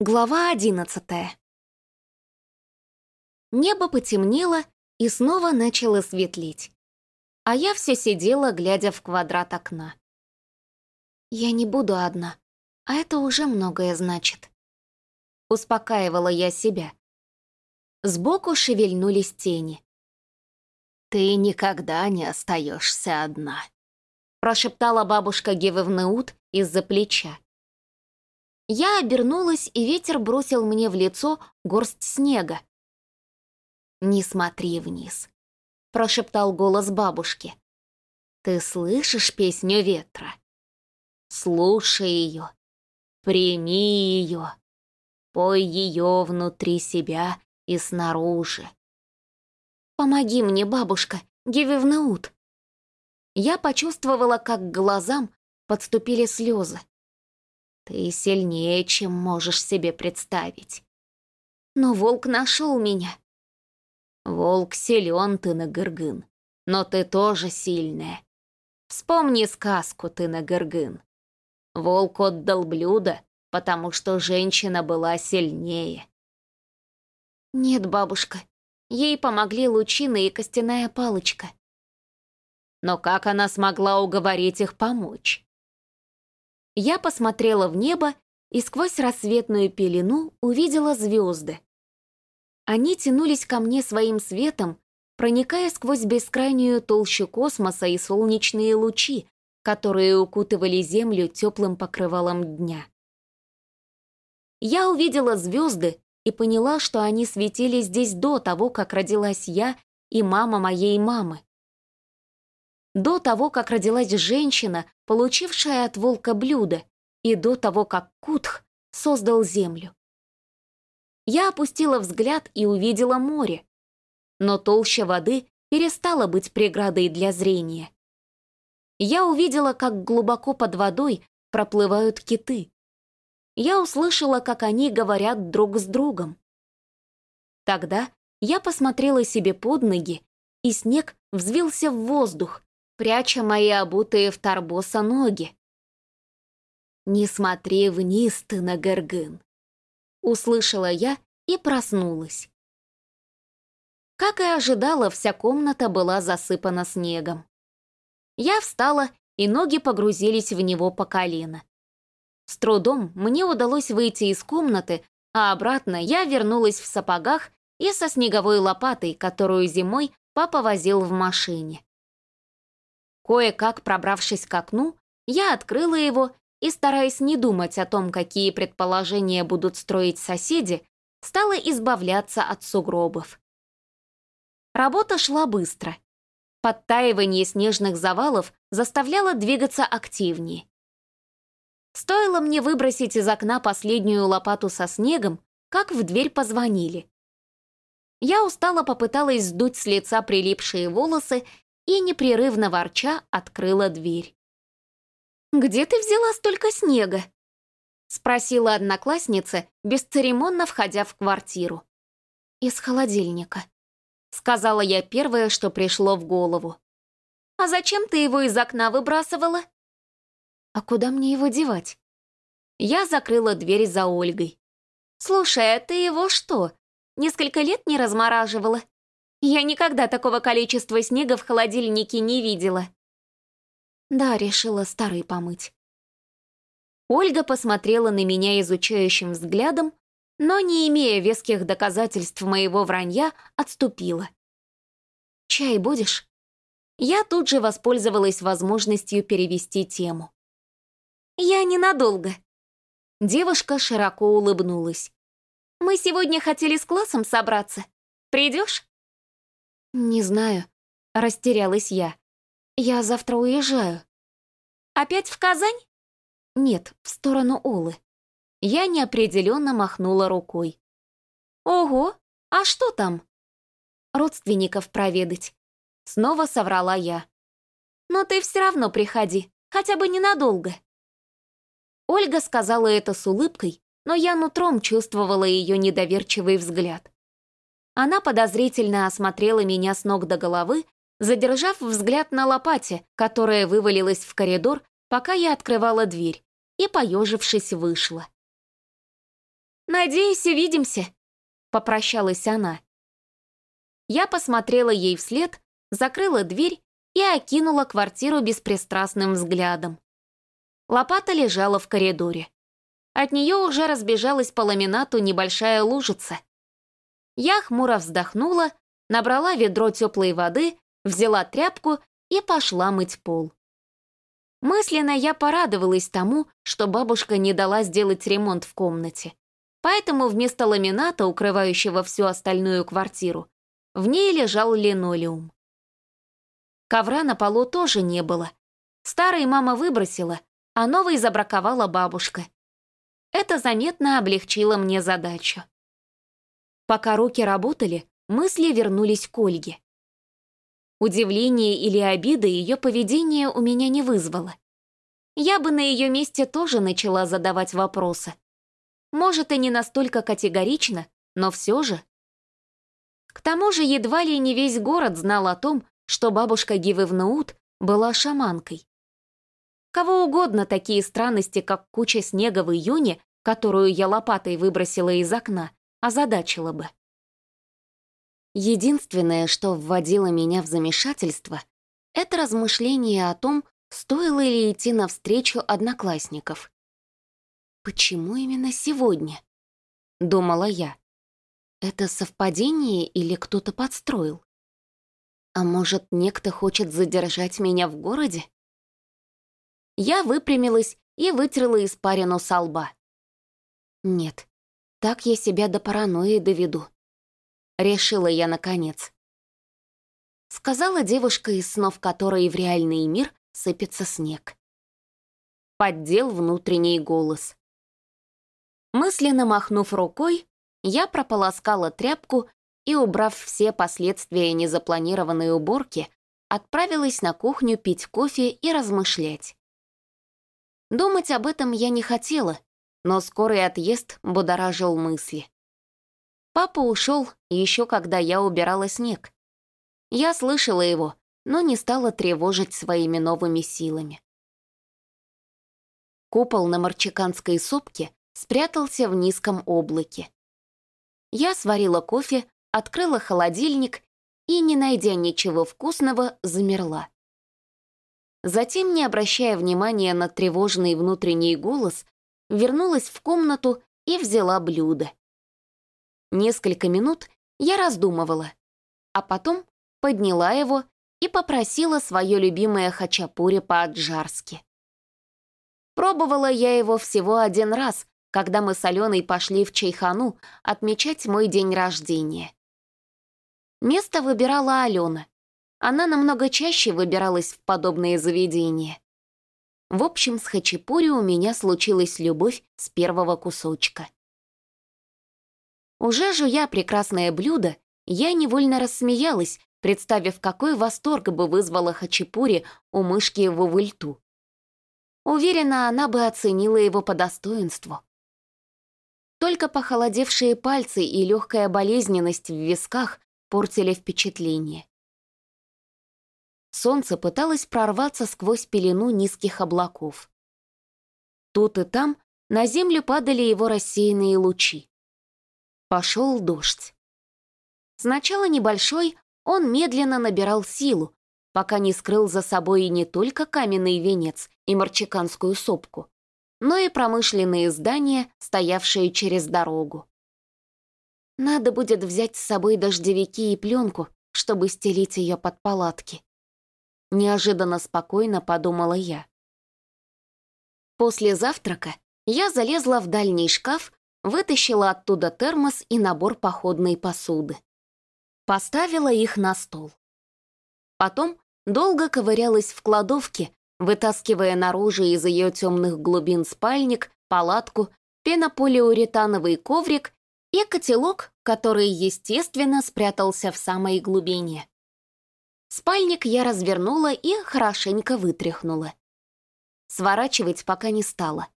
Глава одиннадцатая. Небо потемнело и снова начало светлеть. А я все сидела, глядя в квадрат окна. Я не буду одна, а это уже многое значит. Успокаивала я себя. Сбоку шевельнулись тени. «Ты никогда не остаешься одна», прошептала бабушка Гевевнеут из-за плеча. Я обернулась, и ветер бросил мне в лицо горсть снега. «Не смотри вниз», — прошептал голос бабушки. «Ты слышишь песню ветра? Слушай ее, прими ее, пой ее внутри себя и снаружи. Помоги мне, бабушка, Гевевнаут». Я почувствовала, как к глазам подступили слезы. Ты сильнее, чем можешь себе представить. Но волк нашел меня. Волк силен, ты на Гыргын, но ты тоже сильная. Вспомни сказку ты на Гыргын. Волк отдал блюдо, потому что женщина была сильнее. Нет, бабушка, ей помогли лучина и костяная палочка. Но как она смогла уговорить их помочь? Я посмотрела в небо и сквозь рассветную пелену увидела звезды. Они тянулись ко мне своим светом, проникая сквозь бескрайнюю толщу космоса и солнечные лучи, которые укутывали Землю теплым покрывалом дня. Я увидела звезды и поняла, что они светили здесь до того, как родилась я и мама моей мамы до того, как родилась женщина, получившая от волка блюдо, и до того, как Кутх создал землю. Я опустила взгляд и увидела море, но толща воды перестала быть преградой для зрения. Я увидела, как глубоко под водой проплывают киты. Я услышала, как они говорят друг с другом. Тогда я посмотрела себе под ноги, и снег взвился в воздух, пряча мои обутые в торбоса ноги. «Не смотри вниз ты на Гергын», — услышала я и проснулась. Как и ожидала, вся комната была засыпана снегом. Я встала, и ноги погрузились в него по колено. С трудом мне удалось выйти из комнаты, а обратно я вернулась в сапогах и со снеговой лопатой, которую зимой папа возил в машине. Кое-как пробравшись к окну, я открыла его и, стараясь не думать о том, какие предположения будут строить соседи, стала избавляться от сугробов. Работа шла быстро. Подтаивание снежных завалов заставляло двигаться активнее. Стоило мне выбросить из окна последнюю лопату со снегом, как в дверь позвонили. Я устало попыталась сдуть с лица прилипшие волосы и, непрерывно ворча, открыла дверь. «Где ты взяла столько снега?» — спросила одноклассница, бесцеремонно входя в квартиру. «Из холодильника», — сказала я первое, что пришло в голову. «А зачем ты его из окна выбрасывала?» «А куда мне его девать?» Я закрыла дверь за Ольгой. «Слушай, а ты его что, несколько лет не размораживала?» Я никогда такого количества снега в холодильнике не видела. Да, решила старый помыть. Ольга посмотрела на меня изучающим взглядом, но, не имея веских доказательств моего вранья, отступила. «Чай будешь?» Я тут же воспользовалась возможностью перевести тему. «Я ненадолго». Девушка широко улыбнулась. «Мы сегодня хотели с классом собраться. Придешь?» «Не знаю», — растерялась я. «Я завтра уезжаю». «Опять в Казань?» «Нет, в сторону Олы». Я неопределенно махнула рукой. «Ого, а что там?» «Родственников проведать». Снова соврала я. «Но ты все равно приходи, хотя бы ненадолго». Ольга сказала это с улыбкой, но я нутром чувствовала ее недоверчивый взгляд. Она подозрительно осмотрела меня с ног до головы, задержав взгляд на лопате, которая вывалилась в коридор, пока я открывала дверь, и, поежившись, вышла. «Надеюсь, увидимся», — попрощалась она. Я посмотрела ей вслед, закрыла дверь и окинула квартиру беспристрастным взглядом. Лопата лежала в коридоре. От нее уже разбежалась по ламинату небольшая лужица. Я хмуро вздохнула, набрала ведро теплой воды, взяла тряпку и пошла мыть пол. Мысленно я порадовалась тому, что бабушка не дала сделать ремонт в комнате. Поэтому вместо ламината, укрывающего всю остальную квартиру, в ней лежал линолеум. Ковра на полу тоже не было. Старый мама выбросила, а новый забраковала бабушка. Это заметно облегчило мне задачу. Пока руки работали, мысли вернулись к Ольге. Удивление или обида ее поведение у меня не вызвало. Я бы на ее месте тоже начала задавать вопросы. Может, и не настолько категорично, но все же. К тому же едва ли не весь город знал о том, что бабушка Гивы Внуут была шаманкой. Кого угодно такие странности, как куча снега в июне, которую я лопатой выбросила из окна, озадачила бы. Единственное, что вводило меня в замешательство, это размышление о том, стоило ли идти навстречу одноклассников. «Почему именно сегодня?» — думала я. «Это совпадение или кто-то подстроил? А может, некто хочет задержать меня в городе?» Я выпрямилась и вытерла испарину со лба. Нет, так я себя до паранойи доведу. Решила я наконец. Сказала девушка, из снов которой в реальный мир сыпется снег. Поддел внутренний голос. Мысленно махнув рукой, я прополоскала тряпку и, убрав все последствия незапланированной уборки, отправилась на кухню пить кофе и размышлять. Думать об этом я не хотела, но скорый отъезд будоражил мысли. Папа ушел еще когда я убирала снег. Я слышала его, но не стала тревожить своими новыми силами. Купол на Марчиканской сопке спрятался в низком облаке. Я сварила кофе, открыла холодильник и, не найдя ничего вкусного, замерла. Затем, не обращая внимания на тревожный внутренний голос, вернулась в комнату и взяла блюдо. Несколько минут я раздумывала, а потом подняла его и попросила свое любимое хачапури по-аджарски. Пробовала я его всего один раз, когда мы с Аленой пошли в Чайхану отмечать мой день рождения. Место выбирала Алена, она намного чаще выбиралась в подобные заведения. В общем, с хачапури у меня случилась любовь с первого кусочка. Уже жуя прекрасное блюдо, я невольно рассмеялась, представив, какой восторг бы вызвала хачапури у мышки в увыльту. Уверена, она бы оценила его по достоинству. Только похолодевшие пальцы и легкая болезненность в висках портили впечатление. Солнце пыталось прорваться сквозь пелену низких облаков. Тут и там на землю падали его рассеянные лучи. Пошел дождь. Сначала небольшой, он медленно набирал силу, пока не скрыл за собой не только каменный венец и марчиканскую сопку, но и промышленные здания, стоявшие через дорогу. Надо будет взять с собой дождевики и пленку, чтобы стелить ее под палатки. Неожиданно спокойно подумала я. После завтрака я залезла в дальний шкаф, вытащила оттуда термос и набор походной посуды. Поставила их на стол. Потом долго ковырялась в кладовке, вытаскивая наружу из ее темных глубин спальник, палатку, пенополиуретановый коврик и котелок, который, естественно, спрятался в самой глубине. Спальник я развернула и хорошенько вытряхнула. Сворачивать пока не стала.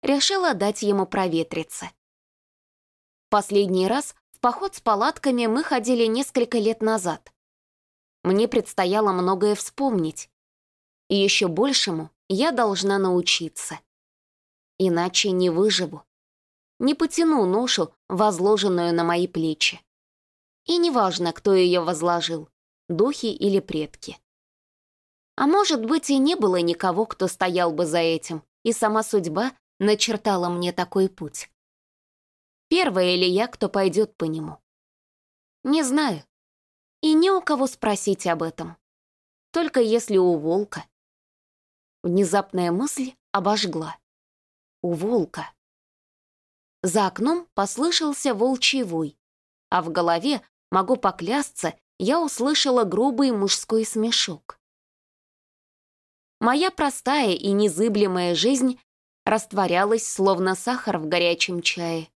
Решила дать ему проветриться. Последний раз в поход с палатками мы ходили несколько лет назад. Мне предстояло многое вспомнить. И еще большему я должна научиться. Иначе не выживу. не потяну ношу, возложенную на мои плечи. И неважно, кто ее возложил, духи или предки. А может быть, и не было никого, кто стоял бы за этим, и сама судьба начертала мне такой путь. Первая ли я, кто пойдет по нему? Не знаю. И не у кого спросить об этом. Только если у волка. Внезапная мысль обожгла. У волка. За окном послышался волчий вой, а в голове, могу поклясться, я услышала грубый мужской смешок. Моя простая и незыблемая жизнь растворялась, словно сахар в горячем чае.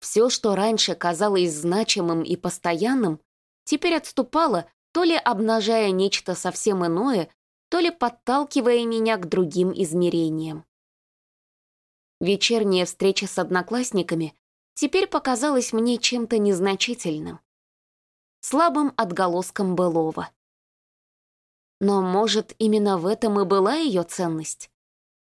Все, что раньше казалось значимым и постоянным, теперь отступало, то ли обнажая нечто совсем иное, то ли подталкивая меня к другим измерениям. Вечерняя встреча с одноклассниками теперь показалась мне чем-то незначительным, слабым отголоском былого. Но, может, именно в этом и была ее ценность?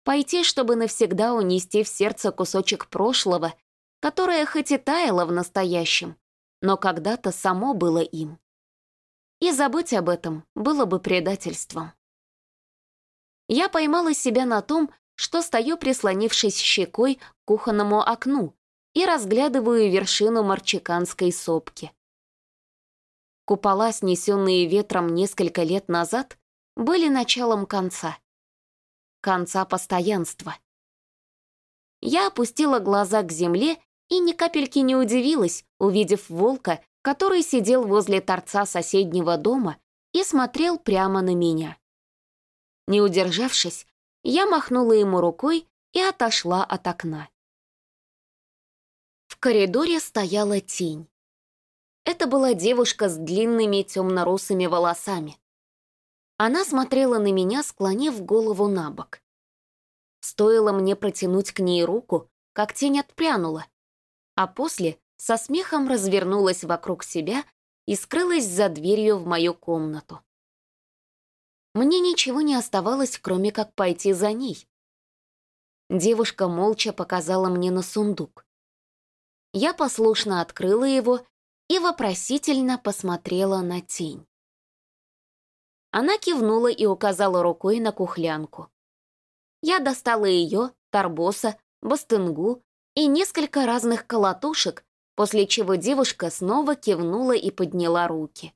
Пойти, чтобы навсегда унести в сердце кусочек прошлого, которое хоть и таяло в настоящем, но когда-то само было им. И забыть об этом было бы предательством. Я поймала себя на том, что стою, прислонившись щекой к кухонному окну и разглядываю вершину марчиканской сопки. Купола, снесенные ветром несколько лет назад, были началом конца. Конца постоянства. Я опустила глаза к земле и ни капельки не удивилась, увидев волка, который сидел возле торца соседнего дома и смотрел прямо на меня. Не удержавшись, я махнула ему рукой и отошла от окна. В коридоре стояла тень. Это была девушка с длинными темно-русыми волосами. Она смотрела на меня, склонив голову на бок. Стоило мне протянуть к ней руку, как тень отпрянула, а после со смехом развернулась вокруг себя и скрылась за дверью в мою комнату. Мне ничего не оставалось, кроме как пойти за ней. Девушка молча показала мне на сундук. Я послушно открыла его и вопросительно посмотрела на тень. Она кивнула и указала рукой на кухлянку. Я достала ее, торбоса, бастынгу и несколько разных колотушек, после чего девушка снова кивнула и подняла руки.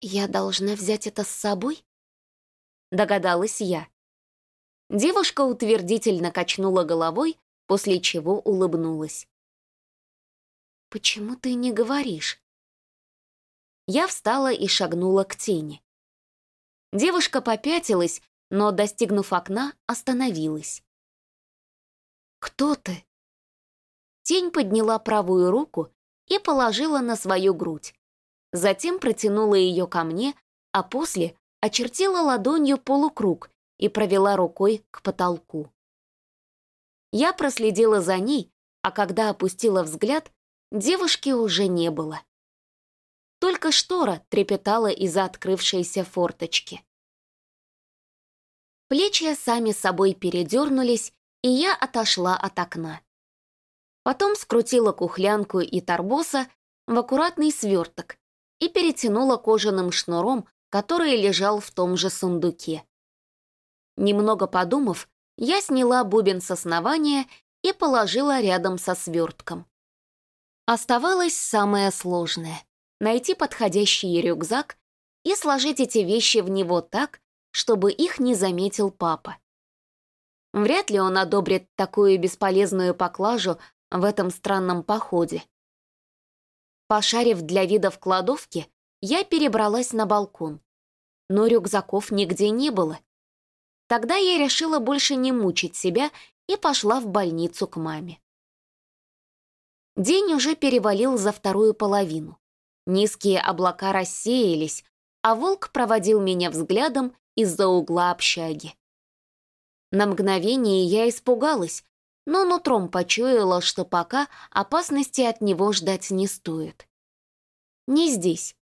«Я должна взять это с собой?» Догадалась я. Девушка утвердительно качнула головой, после чего улыбнулась. «Почему ты не говоришь?» Я встала и шагнула к тени. Девушка попятилась, но, достигнув окна, остановилась. «Кто ты?» Тень подняла правую руку и положила на свою грудь, затем протянула ее ко мне, а после очертила ладонью полукруг и провела рукой к потолку. Я проследила за ней, а когда опустила взгляд, девушки уже не было. Только штора трепетала из-за открывшейся форточки. Плечи сами собой передернулись, и я отошла от окна. Потом скрутила кухлянку и торбоса в аккуратный сверток и перетянула кожаным шнуром, который лежал в том же сундуке. Немного подумав, я сняла бубен с основания и положила рядом со свертком. Оставалось самое сложное — найти подходящий рюкзак и сложить эти вещи в него так, чтобы их не заметил папа. Вряд ли он одобрит такую бесполезную поклажу в этом странном походе. Пошарив для вида в кладовке, я перебралась на балкон. Но рюкзаков нигде не было. Тогда я решила больше не мучить себя и пошла в больницу к маме. День уже перевалил за вторую половину. Низкие облака рассеялись, а волк проводил меня взглядом из-за угла общаги. На мгновение я испугалась, но нутром почуяла, что пока опасности от него ждать не стоит. Не здесь,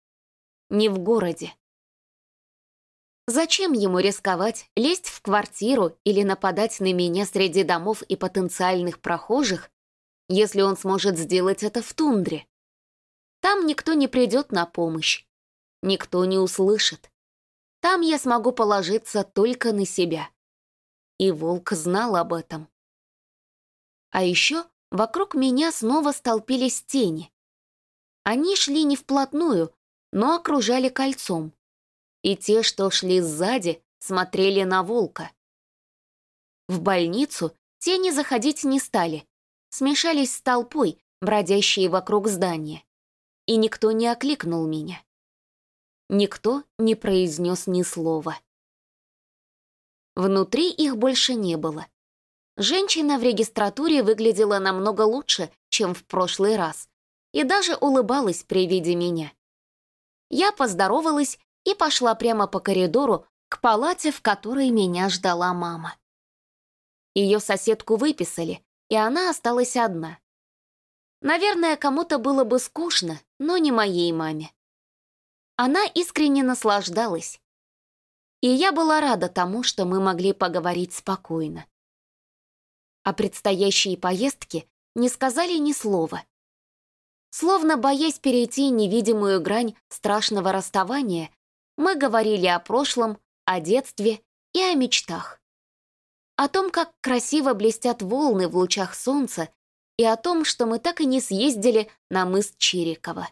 не в городе. Зачем ему рисковать, лезть в квартиру или нападать на меня среди домов и потенциальных прохожих, если он сможет сделать это в тундре? Там никто не придет на помощь, никто не услышит. Там я смогу положиться только на себя. И волк знал об этом. А еще вокруг меня снова столпились тени. Они шли не вплотную, но окружали кольцом. И те, что шли сзади, смотрели на волка. В больницу тени заходить не стали, смешались с толпой, бродящей вокруг здания. И никто не окликнул меня. Никто не произнес ни слова. Внутри их больше не было. Женщина в регистратуре выглядела намного лучше, чем в прошлый раз, и даже улыбалась при виде меня. Я поздоровалась и пошла прямо по коридору к палате, в которой меня ждала мама. Ее соседку выписали, и она осталась одна. Наверное, кому-то было бы скучно, но не моей маме. Она искренне наслаждалась. И я была рада тому, что мы могли поговорить спокойно. О предстоящей поездке не сказали ни слова. Словно боясь перейти невидимую грань страшного расставания, мы говорили о прошлом, о детстве и о мечтах. О том, как красиво блестят волны в лучах солнца, и о том, что мы так и не съездили на мыс Чирикова.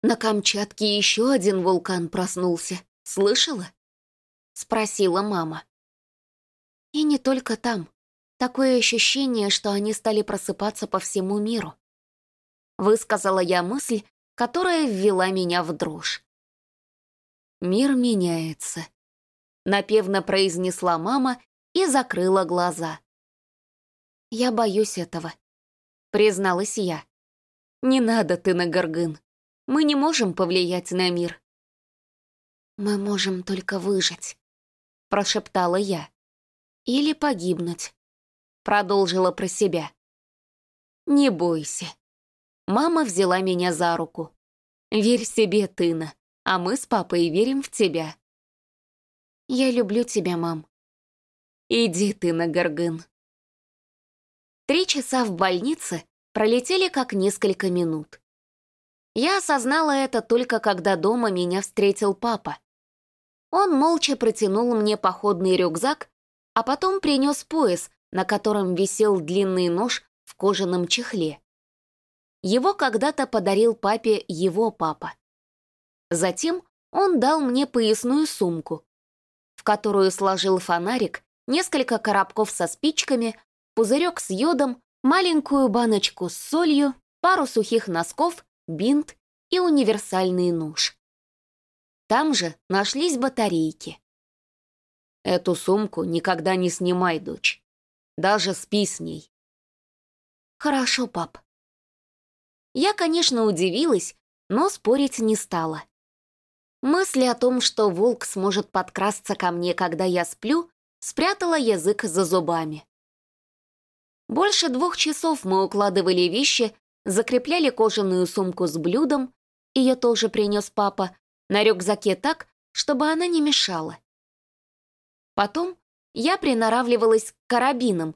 «На Камчатке еще один вулкан проснулся. Слышала?» — спросила мама. И не только там. Такое ощущение, что они стали просыпаться по всему миру. Высказала я мысль, которая ввела меня в дрожь. «Мир меняется», — напевно произнесла мама и закрыла глаза. «Я боюсь этого», — призналась я. «Не надо ты на горгын. Мы не можем повлиять на мир». «Мы можем только выжить», — прошептала я. «Или погибнуть», — продолжила про себя. «Не бойся». Мама взяла меня за руку. «Верь себе, Тына а мы с папой верим в тебя». «Я люблю тебя, мам». «Иди ты на горгын». Три часа в больнице пролетели как несколько минут. Я осознала это только когда дома меня встретил папа. Он молча протянул мне походный рюкзак, а потом принес пояс, на котором висел длинный нож в кожаном чехле. Его когда-то подарил папе его папа. Затем он дал мне поясную сумку, которую сложил фонарик, несколько коробков со спичками, пузырек с йодом, маленькую баночку с солью, пару сухих носков, бинт и универсальный нож. Там же нашлись батарейки. Эту сумку никогда не снимай, дочь. Даже спи с ней. Хорошо, пап. Я, конечно, удивилась, но спорить не стала. Мысли о том, что волк сможет подкрасться ко мне, когда я сплю, спрятала язык за зубами. Больше двух часов мы укладывали вещи, закрепляли кожаную сумку с блюдом, ее тоже принес папа, на рюкзаке так, чтобы она не мешала. Потом я приноравливалась к карабинам,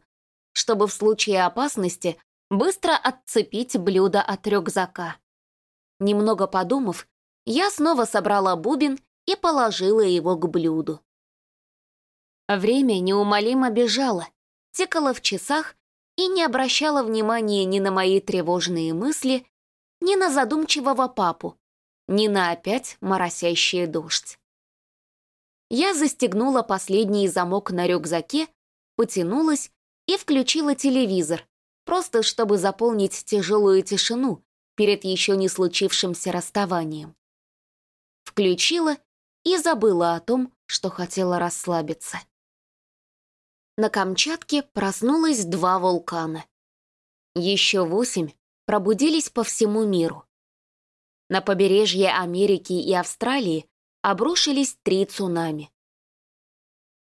чтобы в случае опасности быстро отцепить блюдо от рюкзака. Немного подумав, я снова собрала бубен и положила его к блюду. Время неумолимо бежало, текало в часах и не обращало внимания ни на мои тревожные мысли, ни на задумчивого папу, ни на опять моросящий дождь. Я застегнула последний замок на рюкзаке, потянулась и включила телевизор, просто чтобы заполнить тяжелую тишину перед еще не случившимся расставанием включила и забыла о том, что хотела расслабиться. На Камчатке проснулось два вулкана. Еще восемь пробудились по всему миру. На побережье Америки и Австралии обрушились три цунами.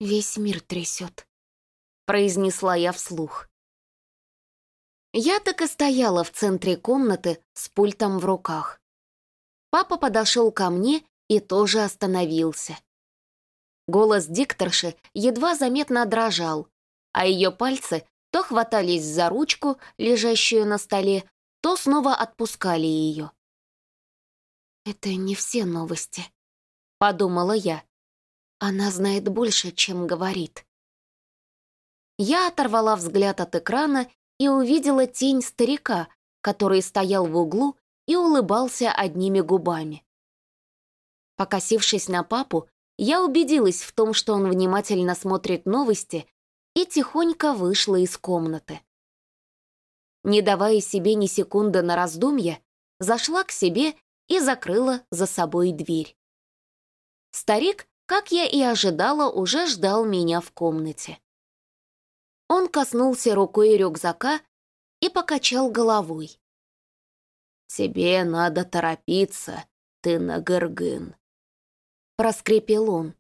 «Весь мир трясет», — произнесла я вслух. Я так и стояла в центре комнаты с пультом в руках. Папа подошел ко мне и тоже остановился. Голос дикторши едва заметно дрожал, а ее пальцы то хватались за ручку, лежащую на столе, то снова отпускали ее. «Это не все новости», — подумала я. «Она знает больше, чем говорит». Я оторвала взгляд от экрана и увидела тень старика, который стоял в углу и улыбался одними губами. Покосившись на папу, я убедилась в том, что он внимательно смотрит новости, и тихонько вышла из комнаты. Не давая себе ни секунды на раздумье, зашла к себе и закрыла за собой дверь. Старик, как я и ожидала, уже ждал меня в комнате. Он коснулся рукой рюкзака и покачал головой. «Тебе надо торопиться, ты на Гыргын», — проскрипел он.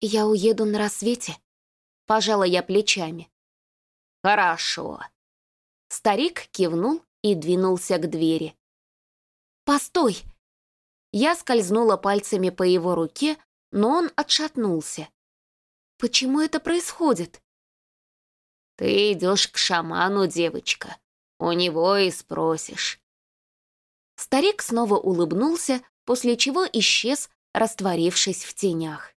«Я уеду на рассвете», — пожала я плечами. «Хорошо». Старик кивнул и двинулся к двери. «Постой!» Я скользнула пальцами по его руке, но он отшатнулся. «Почему это происходит?» Ты идешь к шаману, девочка. У него и спросишь. Старик снова улыбнулся, после чего исчез, растворившись в тенях.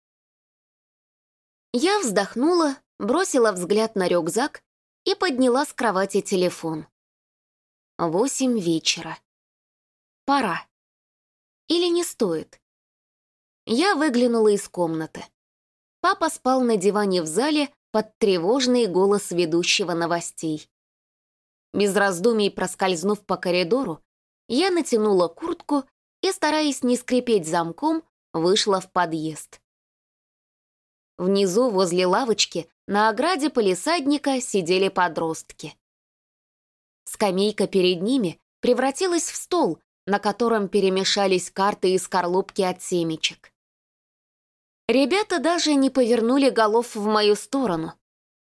Я вздохнула, бросила взгляд на рюкзак и подняла с кровати телефон. Восемь вечера. Пора. Или не стоит? Я выглянула из комнаты. Папа спал на диване в зале, под тревожный голос ведущего новостей. Без раздумий проскользнув по коридору, я натянула куртку и, стараясь не скрипеть замком, вышла в подъезд. Внизу, возле лавочки, на ограде полисадника сидели подростки. Скамейка перед ними превратилась в стол, на котором перемешались карты и скорлупки от семечек. Ребята даже не повернули голов в мою сторону,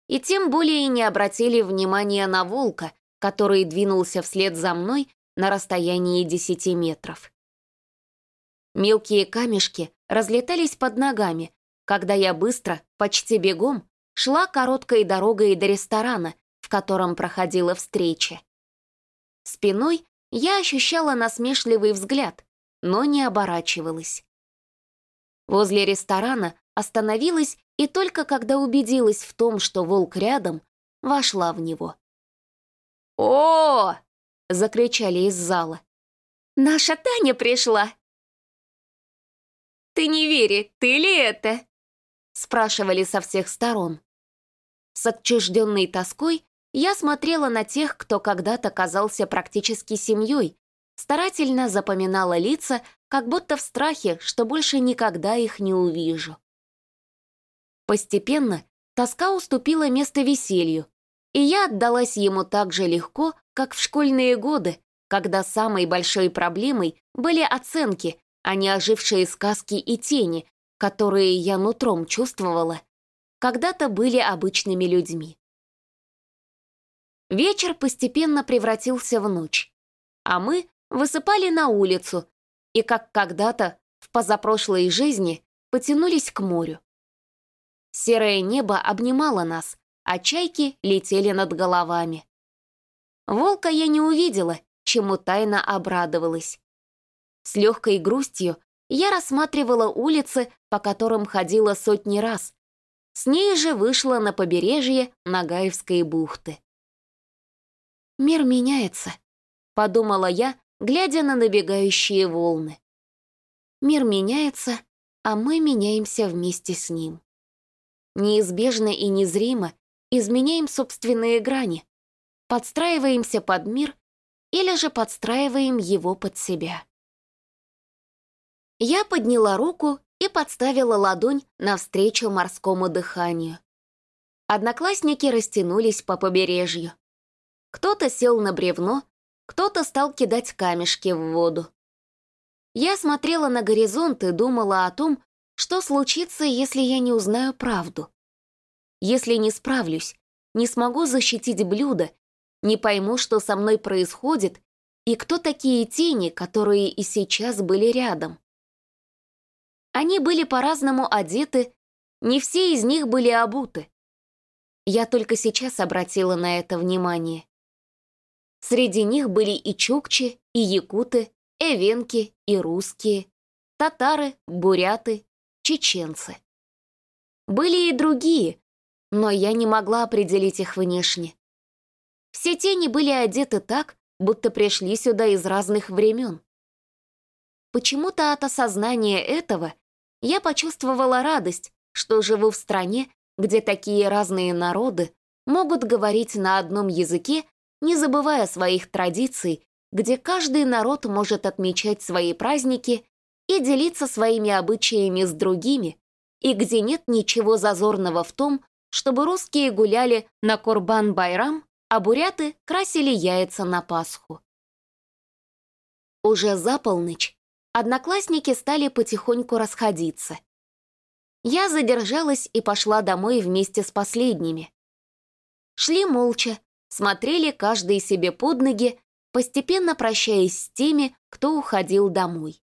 и тем более не обратили внимания на волка, который двинулся вслед за мной на расстоянии десяти метров. Мелкие камешки разлетались под ногами, когда я быстро, почти бегом, шла короткой дорогой до ресторана, в котором проходила встреча. Спиной я ощущала насмешливый взгляд, но не оборачивалась. Возле ресторана остановилась и только когда убедилась в том, что волк рядом, вошла в него. «О!» — закричали из зала. «Наша Таня пришла!» «Ты не вери, ты ли это?» — спрашивали со всех сторон. С отчужденной тоской я смотрела на тех, кто когда-то казался практически семьей, старательно запоминала лица, как будто в страхе, что больше никогда их не увижу. Постепенно тоска уступила место веселью, и я отдалась ему так же легко, как в школьные годы, когда самой большой проблемой были оценки, а не ожившие сказки и тени, которые я нутром чувствовала, когда-то были обычными людьми. Вечер постепенно превратился в ночь, а мы высыпали на улицу и, как когда-то в позапрошлой жизни, потянулись к морю. Серое небо обнимало нас, а чайки летели над головами. Волка я не увидела, чему тайно обрадовалась. С легкой грустью я рассматривала улицы, по которым ходила сотни раз. С ней же вышла на побережье Нагаевской бухты. «Мир меняется», — подумала я, глядя на набегающие волны. «Мир меняется, а мы меняемся вместе с ним» неизбежно и незримо изменяем собственные грани, подстраиваемся под мир или же подстраиваем его под себя. Я подняла руку и подставила ладонь навстречу морскому дыханию. Одноклассники растянулись по побережью. Кто-то сел на бревно, кто-то стал кидать камешки в воду. Я смотрела на горизонт и думала о том, что случится, если я не узнаю правду? Если не справлюсь, не смогу защитить блюдо, не пойму, что со мной происходит, и кто такие тени, которые и сейчас были рядом. Они были по-разному одеты не все из них были обуты. Я только сейчас обратила на это внимание. Среди них были и чукчи, и якуты, эвенки, и русские, татары, буряты, чеченцы. Были и другие, но я не могла определить их внешне. Все тени были одеты так, будто пришли сюда из разных времен. Почему-то от осознания этого я почувствовала радость, что живу в стране, где такие разные народы могут говорить на одном языке, не забывая своих традиций, где каждый народ может отмечать свои праздники и делиться своими обычаями с другими, и где нет ничего зазорного в том, чтобы русские гуляли на Курбан-Байрам, а буряты красили яйца на Пасху. Уже за полночь одноклассники стали потихоньку расходиться. Я задержалась и пошла домой вместе с последними. Шли молча, смотрели каждый себе под ноги, постепенно прощаясь с теми, кто уходил домой.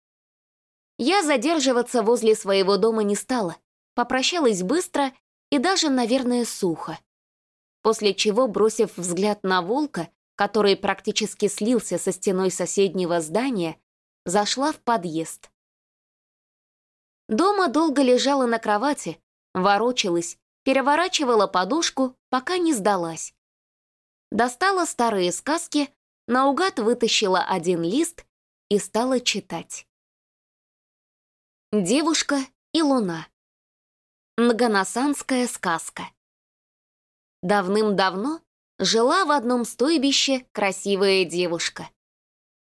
Я задерживаться возле своего дома не стала, попрощалась быстро и даже, наверное, сухо. После чего, бросив взгляд на волка, который практически слился со стеной соседнего здания, зашла в подъезд. Дома долго лежала на кровати, ворочалась, переворачивала подушку, пока не сдалась. Достала старые сказки, наугад вытащила один лист и стала читать. Девушка и луна. Многоносанская сказка. Давным-давно жила в одном стойбище красивая девушка.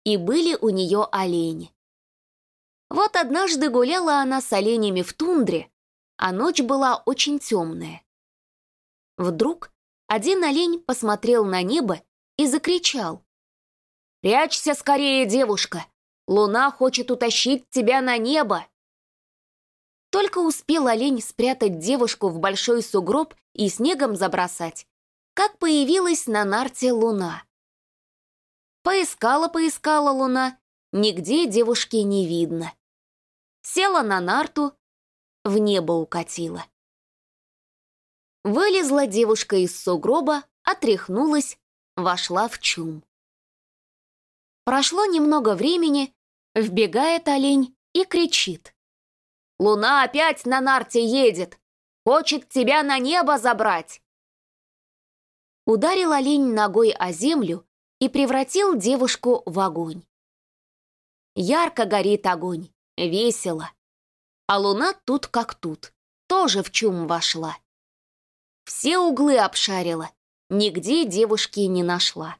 И были у нее олени. Вот однажды гуляла она с оленями в тундре, а ночь была очень темная. Вдруг один олень посмотрел на небо и закричал. «Прячься скорее, девушка! Луна хочет утащить тебя на небо!» Только успел олень спрятать девушку в большой сугроб и снегом забросать, как появилась на нарте луна. Поискала-поискала луна, нигде девушки не видно. Села на нарту, в небо укатила. Вылезла девушка из сугроба, отряхнулась, вошла в чум. Прошло немного времени, вбегает олень и кричит. «Луна опять на нарте едет! Хочет тебя на небо забрать!» Ударил олень ногой о землю и превратил девушку в огонь. Ярко горит огонь, весело. А луна тут как тут, тоже в чум вошла. Все углы обшарила, нигде девушки не нашла.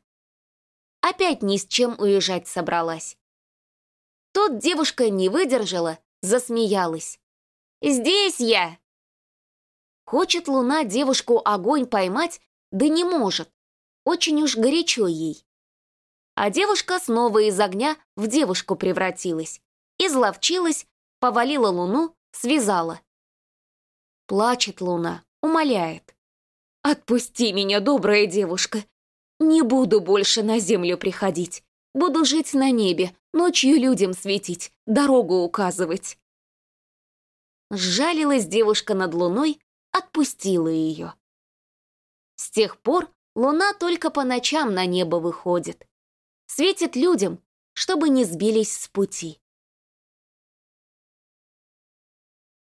Опять ни с чем уезжать собралась. Тут девушка не выдержала, засмеялась. «Здесь я!» Хочет луна девушку огонь поймать, да не может. Очень уж горячо ей. А девушка снова из огня в девушку превратилась изловчилась, повалила луну, связала. Плачет луна, умоляет. «Отпусти меня, добрая девушка! Не буду больше на землю приходить. Буду жить на небе, ночью людям светить, дорогу указывать». Сжалилась девушка над луной, отпустила ее. С тех пор луна только по ночам на небо выходит. Светит людям, чтобы не сбились с пути.